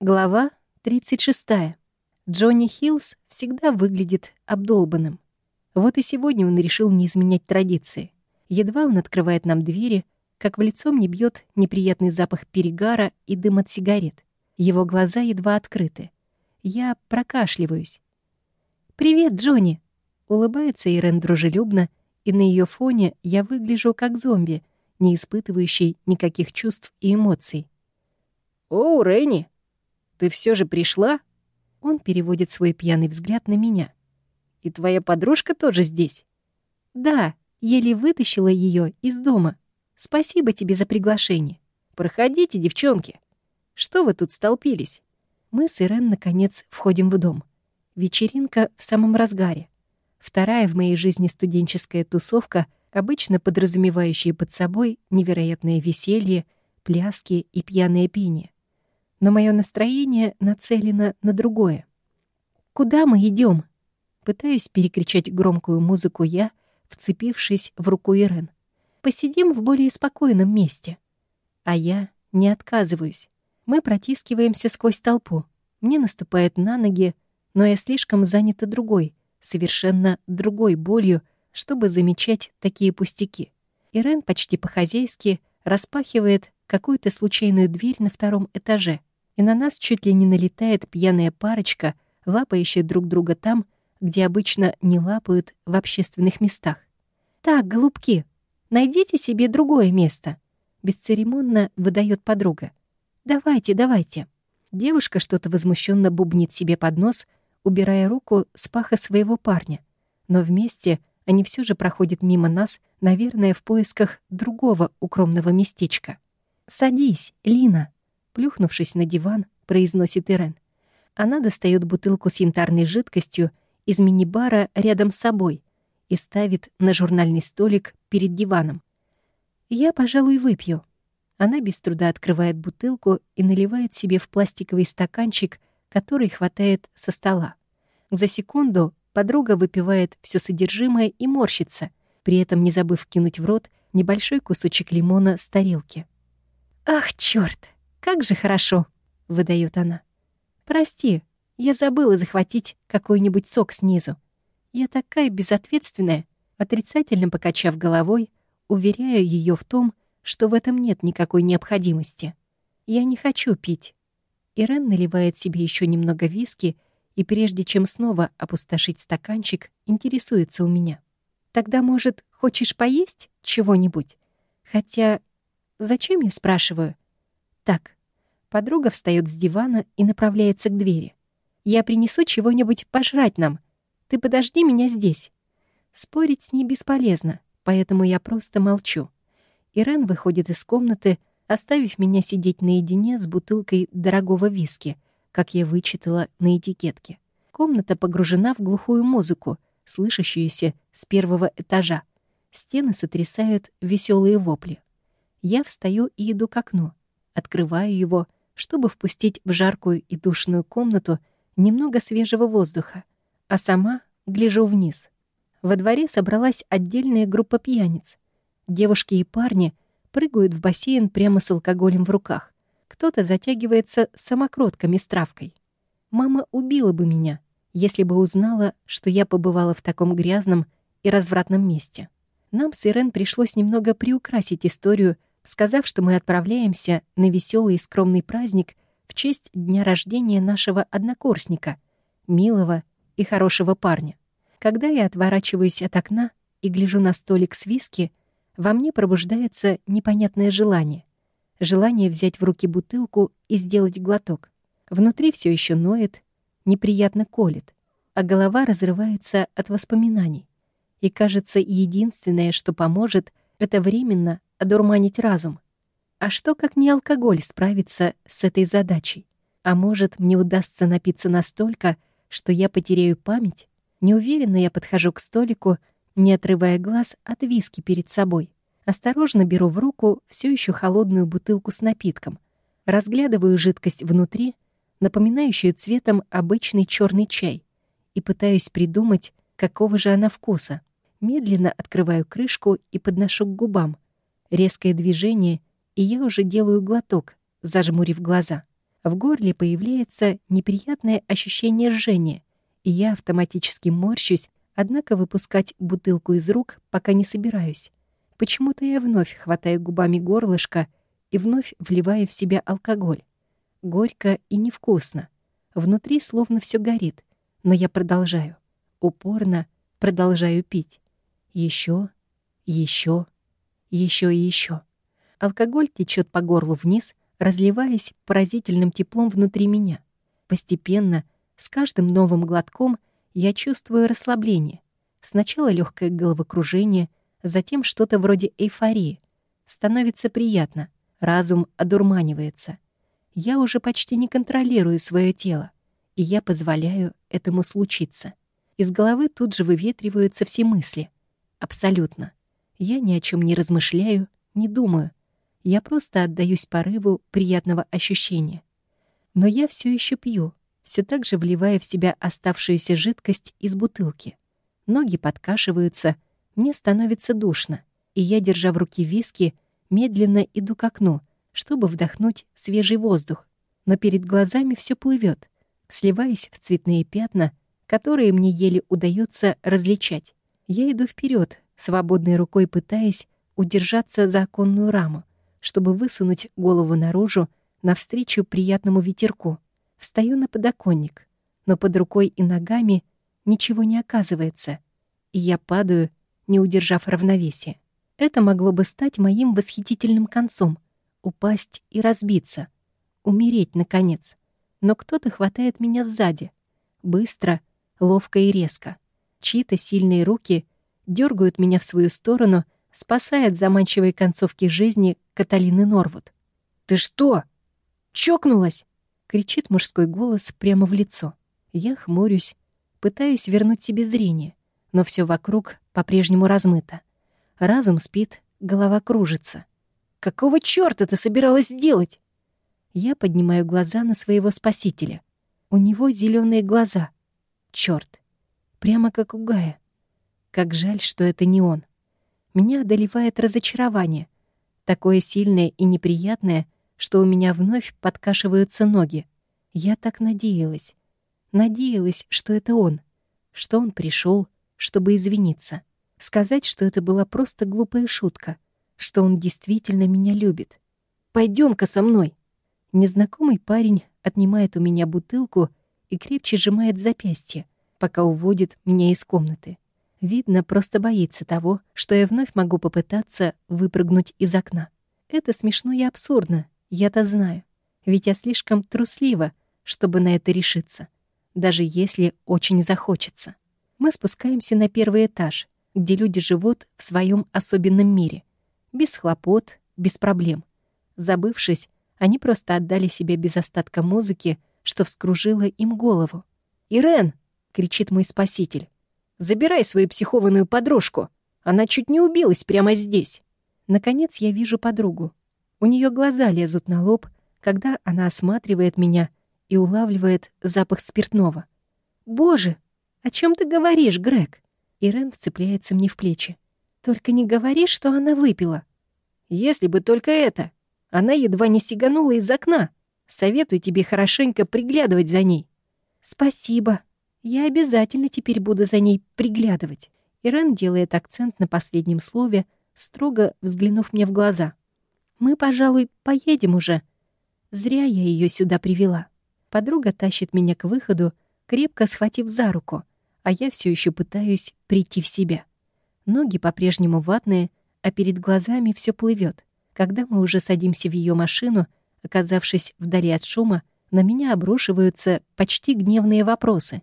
Глава 36. Джонни Хиллс всегда выглядит обдолбанным. Вот и сегодня он решил не изменять традиции. Едва он открывает нам двери, как в лицо мне бьет неприятный запах перегара и дым от сигарет. Его глаза едва открыты. Я прокашливаюсь. «Привет, Джонни!» Улыбается Ирен дружелюбно, и на ее фоне я выгляжу как зомби, не испытывающий никаких чувств и эмоций. «О, Ренни!» Ты все же пришла?» Он переводит свой пьяный взгляд на меня. «И твоя подружка тоже здесь?» «Да, еле вытащила ее из дома. Спасибо тебе за приглашение». «Проходите, девчонки. Что вы тут столпились?» Мы с Ирен, наконец, входим в дом. Вечеринка в самом разгаре. Вторая в моей жизни студенческая тусовка, обычно подразумевающая под собой невероятное веселье, пляски и пьяное пение но мое настроение нацелено на другое. «Куда мы идем? Пытаюсь перекричать громкую музыку я, вцепившись в руку Ирен. «Посидим в более спокойном месте». А я не отказываюсь. Мы протискиваемся сквозь толпу. Мне наступает на ноги, но я слишком занята другой, совершенно другой болью, чтобы замечать такие пустяки. Ирен почти по-хозяйски распахивает какую-то случайную дверь на втором этаже — и на нас чуть ли не налетает пьяная парочка, лапающая друг друга там, где обычно не лапают в общественных местах. «Так, голубки, найдите себе другое место», — бесцеремонно выдает подруга. «Давайте, давайте». Девушка что-то возмущенно бубнит себе под нос, убирая руку с паха своего парня. Но вместе они все же проходят мимо нас, наверное, в поисках другого укромного местечка. «Садись, Лина», Плюхнувшись на диван, произносит Ирен. Она достает бутылку с янтарной жидкостью из мини-бара рядом с собой и ставит на журнальный столик перед диваном. «Я, пожалуй, выпью». Она без труда открывает бутылку и наливает себе в пластиковый стаканчик, который хватает со стола. За секунду подруга выпивает все содержимое и морщится, при этом не забыв кинуть в рот небольшой кусочек лимона с тарелки. «Ах, чёрт!» «Как же хорошо!» — выдает она. «Прости, я забыла захватить какой-нибудь сок снизу. Я такая безответственная!» Отрицательно покачав головой, уверяю ее в том, что в этом нет никакой необходимости. Я не хочу пить. Ирен наливает себе еще немного виски и прежде чем снова опустошить стаканчик, интересуется у меня. «Тогда, может, хочешь поесть чего-нибудь? Хотя... Зачем я спрашиваю? Так, Подруга встает с дивана и направляется к двери. «Я принесу чего-нибудь пожрать нам. Ты подожди меня здесь». Спорить с ней бесполезно, поэтому я просто молчу. Ирен выходит из комнаты, оставив меня сидеть наедине с бутылкой дорогого виски, как я вычитала на этикетке. Комната погружена в глухую музыку, слышащуюся с первого этажа. Стены сотрясают веселые вопли. Я встаю и иду к окну, открываю его — чтобы впустить в жаркую и душную комнату немного свежего воздуха, а сама гляжу вниз. Во дворе собралась отдельная группа пьяниц. Девушки и парни прыгают в бассейн прямо с алкоголем в руках. Кто-то затягивается самокрутками с травкой. Мама убила бы меня, если бы узнала, что я побывала в таком грязном и развратном месте. Нам с Ирен пришлось немного приукрасить историю сказав, что мы отправляемся на веселый и скромный праздник в честь дня рождения нашего однокурсника, милого и хорошего парня. Когда я отворачиваюсь от окна и гляжу на столик с виски, во мне пробуждается непонятное желание. Желание взять в руки бутылку и сделать глоток. Внутри все еще ноет, неприятно колет, а голова разрывается от воспоминаний. И кажется, единственное, что поможет, это временно одурманить разум. А что, как не алкоголь, справится с этой задачей? А может, мне удастся напиться настолько, что я потеряю память? Неуверенно я подхожу к столику, не отрывая глаз от виски перед собой. Осторожно беру в руку все еще холодную бутылку с напитком. Разглядываю жидкость внутри, напоминающую цветом обычный черный чай, и пытаюсь придумать, какого же она вкуса. Медленно открываю крышку и подношу к губам — Резкое движение, и я уже делаю глоток, зажмурив глаза. В горле появляется неприятное ощущение жжения, и я автоматически морщусь, однако выпускать бутылку из рук пока не собираюсь. Почему-то я вновь хватаю губами горлышко и вновь вливаю в себя алкоголь. Горько и невкусно. Внутри словно все горит, но я продолжаю. Упорно продолжаю пить. Еще, еще, еще и еще. Алкоголь течет по горлу вниз, разливаясь поразительным теплом внутри меня. Постепенно, с каждым новым глотком, я чувствую расслабление. Сначала легкое головокружение, затем что-то вроде эйфории. Становится приятно, разум одурманивается. Я уже почти не контролирую свое тело, и я позволяю этому случиться. Из головы тут же выветриваются все мысли. Абсолютно. Я ни о чем не размышляю, не думаю. Я просто отдаюсь порыву приятного ощущения. Но я все еще пью, все так же вливая в себя оставшуюся жидкость из бутылки. Ноги подкашиваются — мне становится душно, и я, держа в руке виски, медленно иду к окну, чтобы вдохнуть свежий воздух. Но перед глазами все плывет, сливаясь в цветные пятна, которые мне еле удается различать. Я иду вперед, свободной рукой пытаясь удержаться за оконную раму, чтобы высунуть голову наружу навстречу приятному ветерку. Встаю на подоконник, но под рукой и ногами ничего не оказывается, и я падаю не удержав равновесия. Это могло бы стать моим восхитительным концом — упасть и разбиться, умереть, наконец. Но кто-то хватает меня сзади. Быстро, ловко и резко. Чьи-то сильные руки дергают меня в свою сторону, спасая от заманчивой концовки жизни Каталины Норвуд. «Ты что? Чокнулась?» — кричит мужской голос прямо в лицо. Я хмурюсь, пытаюсь вернуть себе зрение но все вокруг по-прежнему размыто. Разум спит, голова кружится. «Какого чёрта ты собиралась сделать?» Я поднимаю глаза на своего спасителя. У него зеленые глаза. Чёрт. Прямо как у Гая. Как жаль, что это не он. Меня одолевает разочарование. Такое сильное и неприятное, что у меня вновь подкашиваются ноги. Я так надеялась. Надеялась, что это он. Что он пришел, чтобы извиниться. Сказать, что это была просто глупая шутка, что он действительно меня любит. пойдем ка со мной!» Незнакомый парень отнимает у меня бутылку и крепче сжимает запястье, пока уводит меня из комнаты. Видно, просто боится того, что я вновь могу попытаться выпрыгнуть из окна. Это смешно и абсурдно, я-то знаю. Ведь я слишком труслива, чтобы на это решиться, даже если очень захочется мы спускаемся на первый этаж, где люди живут в своем особенном мире. Без хлопот, без проблем. Забывшись, они просто отдали себе без остатка музыки, что вскружило им голову. «Ирен!» — кричит мой спаситель. «Забирай свою психованную подружку! Она чуть не убилась прямо здесь!» Наконец я вижу подругу. У нее глаза лезут на лоб, когда она осматривает меня и улавливает запах спиртного. «Боже!» «О чем ты говоришь, Грег?» Ирен вцепляется мне в плечи. «Только не говори, что она выпила». «Если бы только это. Она едва не сиганула из окна. Советую тебе хорошенько приглядывать за ней». «Спасибо. Я обязательно теперь буду за ней приглядывать». Ирен делает акцент на последнем слове, строго взглянув мне в глаза. «Мы, пожалуй, поедем уже. Зря я ее сюда привела». Подруга тащит меня к выходу, крепко схватив за руку, а я все еще пытаюсь прийти в себя. Ноги по-прежнему ватные, а перед глазами все плывет. Когда мы уже садимся в ее машину, оказавшись вдали от шума, на меня обрушиваются почти гневные вопросы.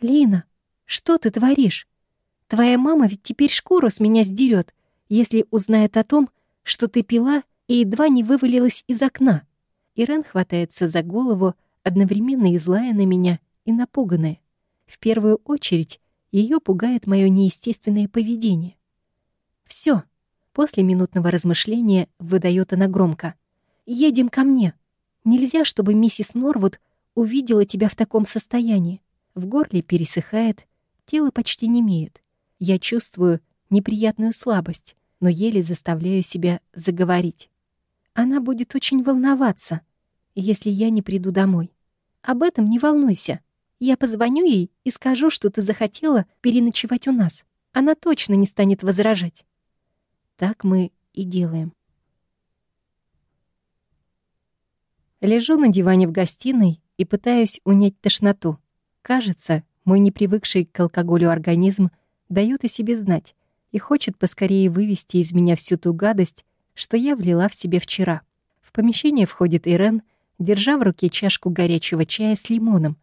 «Лина, что ты творишь? Твоя мама ведь теперь шкуру с меня сдерет, если узнает о том, что ты пила и едва не вывалилась из окна». Ирен хватается за голову, одновременно и злая на меня, и напуганная. В первую очередь ее пугает мое неестественное поведение. Все. После минутного размышления выдает она громко. «Едем ко мне. Нельзя, чтобы миссис Норвуд увидела тебя в таком состоянии. В горле пересыхает, тело почти не имеет. Я чувствую неприятную слабость, но еле заставляю себя заговорить. Она будет очень волноваться. если я не приду домой. Об этом не волнуйся. Я позвоню ей и скажу, что ты захотела переночевать у нас. Она точно не станет возражать. Так мы и делаем. Лежу на диване в гостиной и пытаюсь унять тошноту. Кажется, мой непривыкший к алкоголю организм дает о себе знать и хочет поскорее вывести из меня всю ту гадость, что я влила в себе вчера. В помещение входит Ирен, держа в руке чашку горячего чая с лимоном.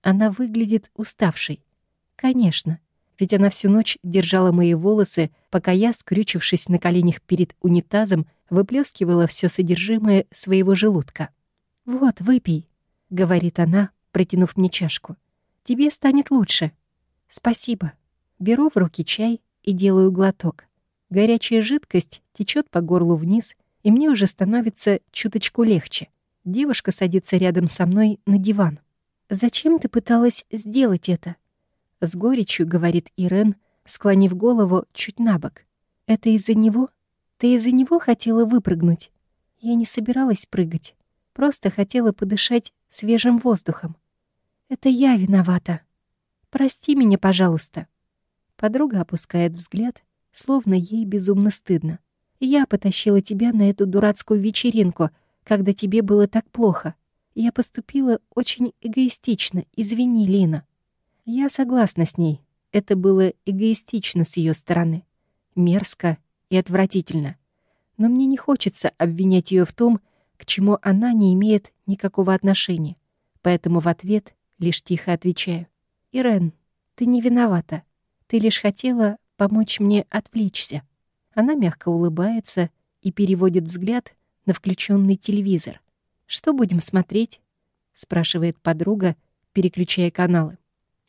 Она выглядит уставшей. Конечно, ведь она всю ночь держала мои волосы, пока я, скрючившись на коленях перед унитазом, выплескивала все содержимое своего желудка. «Вот, выпей», — говорит она, протянув мне чашку. «Тебе станет лучше». «Спасибо». Беру в руки чай и делаю глоток. Горячая жидкость течет по горлу вниз, и мне уже становится чуточку легче. Девушка садится рядом со мной на диван. «Зачем ты пыталась сделать это?» С горечью говорит Ирен, склонив голову чуть на бок. «Это из-за него? Ты из-за него хотела выпрыгнуть?» Я не собиралась прыгать. Просто хотела подышать свежим воздухом. Это я виновата. Прости меня, пожалуйста. Подруга опускает взгляд, словно ей безумно стыдно. Я потащила тебя на эту дурацкую вечеринку, когда тебе было так плохо. Я поступила очень эгоистично, извини, Лина. Я согласна с ней. Это было эгоистично с ее стороны. Мерзко и отвратительно. Но мне не хочется обвинять ее в том, к чему она не имеет никакого отношения. Поэтому в ответ лишь тихо отвечаю. «Ирен, ты не виновата. Ты лишь хотела помочь мне отвлечься». Она мягко улыбается и переводит взгляд на включенный телевизор. «Что будем смотреть?» — спрашивает подруга, переключая каналы.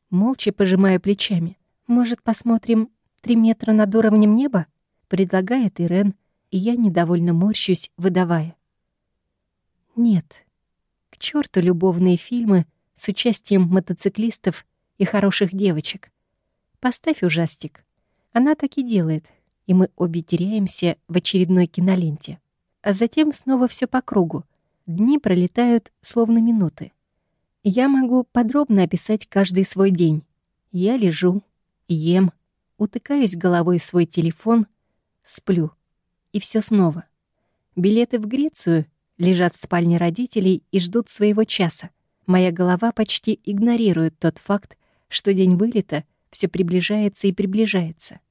Молча пожимая плечами. «Может, посмотрим «Три метра над уровнем неба»?» — предлагает Ирен, и я недовольно морщусь, выдавая. Нет. К черту любовные фильмы с участием мотоциклистов и хороших девочек. Поставь ужастик. Она так и делает, и мы обе теряемся в очередной киноленте. А затем снова все по кругу. Дни пролетают словно минуты. Я могу подробно описать каждый свой день. Я лежу, ем, утыкаюсь головой в свой телефон, сплю. И все снова. Билеты в Грецию лежат в спальне родителей и ждут своего часа. Моя голова почти игнорирует тот факт, что день вылета все приближается и приближается.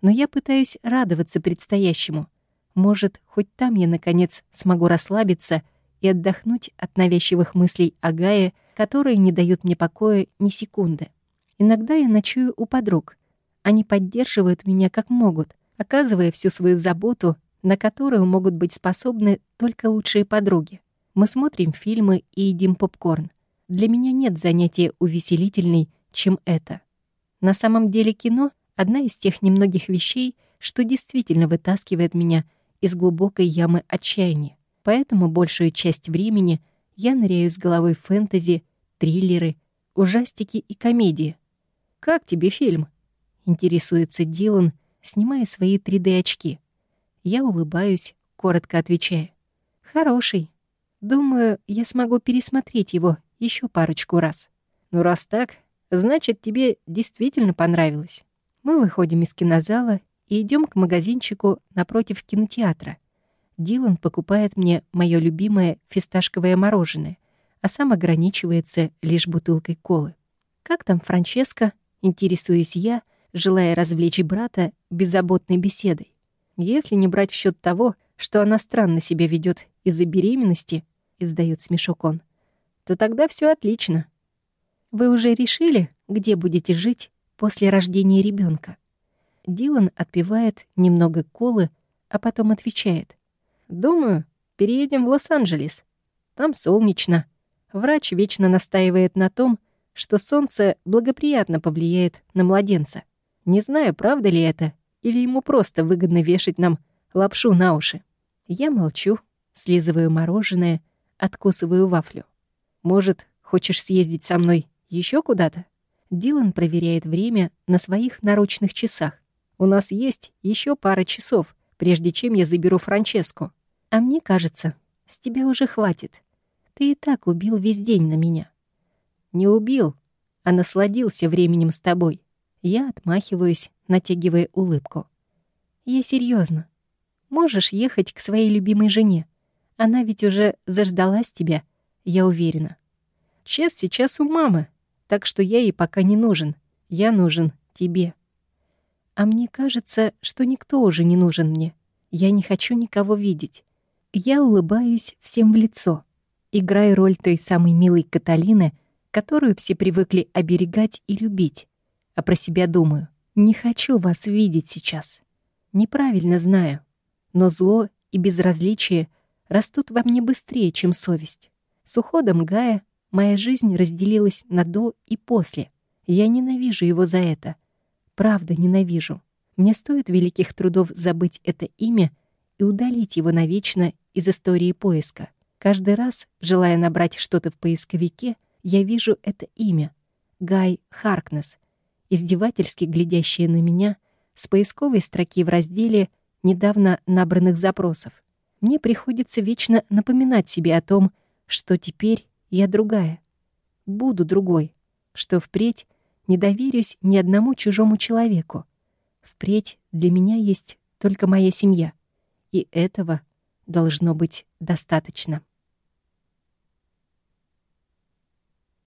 Но я пытаюсь радоваться предстоящему. Может, хоть там я, наконец, смогу расслабиться и отдохнуть от навязчивых мыслей о Гае, которые не дают мне покоя ни секунды. Иногда я ночую у подруг. Они поддерживают меня как могут, оказывая всю свою заботу на которую могут быть способны только лучшие подруги. Мы смотрим фильмы и едим попкорн. Для меня нет занятия увеселительней, чем это. На самом деле кино — одна из тех немногих вещей, что действительно вытаскивает меня из глубокой ямы отчаяния. Поэтому большую часть времени я ныряю с головой в фэнтези, триллеры, ужастики и комедии. «Как тебе фильм?» — интересуется Дилан, снимая свои 3D-очки. Я улыбаюсь, коротко отвечая. «Хороший. Думаю, я смогу пересмотреть его еще парочку раз. Ну, раз так, значит, тебе действительно понравилось». Мы выходим из кинозала и идем к магазинчику напротив кинотеатра. Дилан покупает мне мое любимое фисташковое мороженое, а сам ограничивается лишь бутылкой колы. «Как там Франческо?» — интересуюсь я, желая развлечь брата беззаботной беседой. Если не брать в счет того, что она странно себя ведет из-за беременности, издает смешок он, то тогда все отлично. Вы уже решили, где будете жить после рождения ребенка? Дилан отпивает немного колы, а потом отвечает. «Думаю, переедем в Лос-Анджелес. Там солнечно. Врач вечно настаивает на том, что солнце благоприятно повлияет на младенца. Не знаю, правда ли это, или ему просто выгодно вешать нам лапшу на уши? Я молчу, слизываю мороженое, откусываю вафлю. Может, хочешь съездить со мной еще куда-то? Дилан проверяет время на своих наручных часах. У нас есть еще пара часов, прежде чем я заберу Франческу. А мне кажется, с тебя уже хватит. Ты и так убил весь день на меня. Не убил, а насладился временем с тобой. Я отмахиваюсь, натягивая улыбку. Я серьезно. Можешь ехать к своей любимой жене. Она ведь уже заждалась тебя, я уверена. Чес сейчас у мамы, так что я ей пока не нужен. Я нужен тебе. А мне кажется, что никто уже не нужен мне. Я не хочу никого видеть. Я улыбаюсь всем в лицо, играя роль той самой милой Каталины, которую все привыкли оберегать и любить. А про себя думаю, не хочу вас видеть сейчас. Неправильно знаю, но зло и безразличие растут во мне быстрее, чем совесть. С уходом Гая моя жизнь разделилась на «до» и «после». Я ненавижу его за это. Правда, ненавижу. Мне стоит великих трудов забыть это имя и удалить его навечно из истории поиска. Каждый раз, желая набрать что-то в поисковике, я вижу это имя — Гай Харкнес, издевательски глядящее на меня с поисковой строки в разделе недавно набранных запросов. Мне приходится вечно напоминать себе о том, что теперь я другая. Буду другой, что впредь не доверюсь ни одному чужому человеку. Впредь для меня есть только моя семья, и этого должно быть достаточно.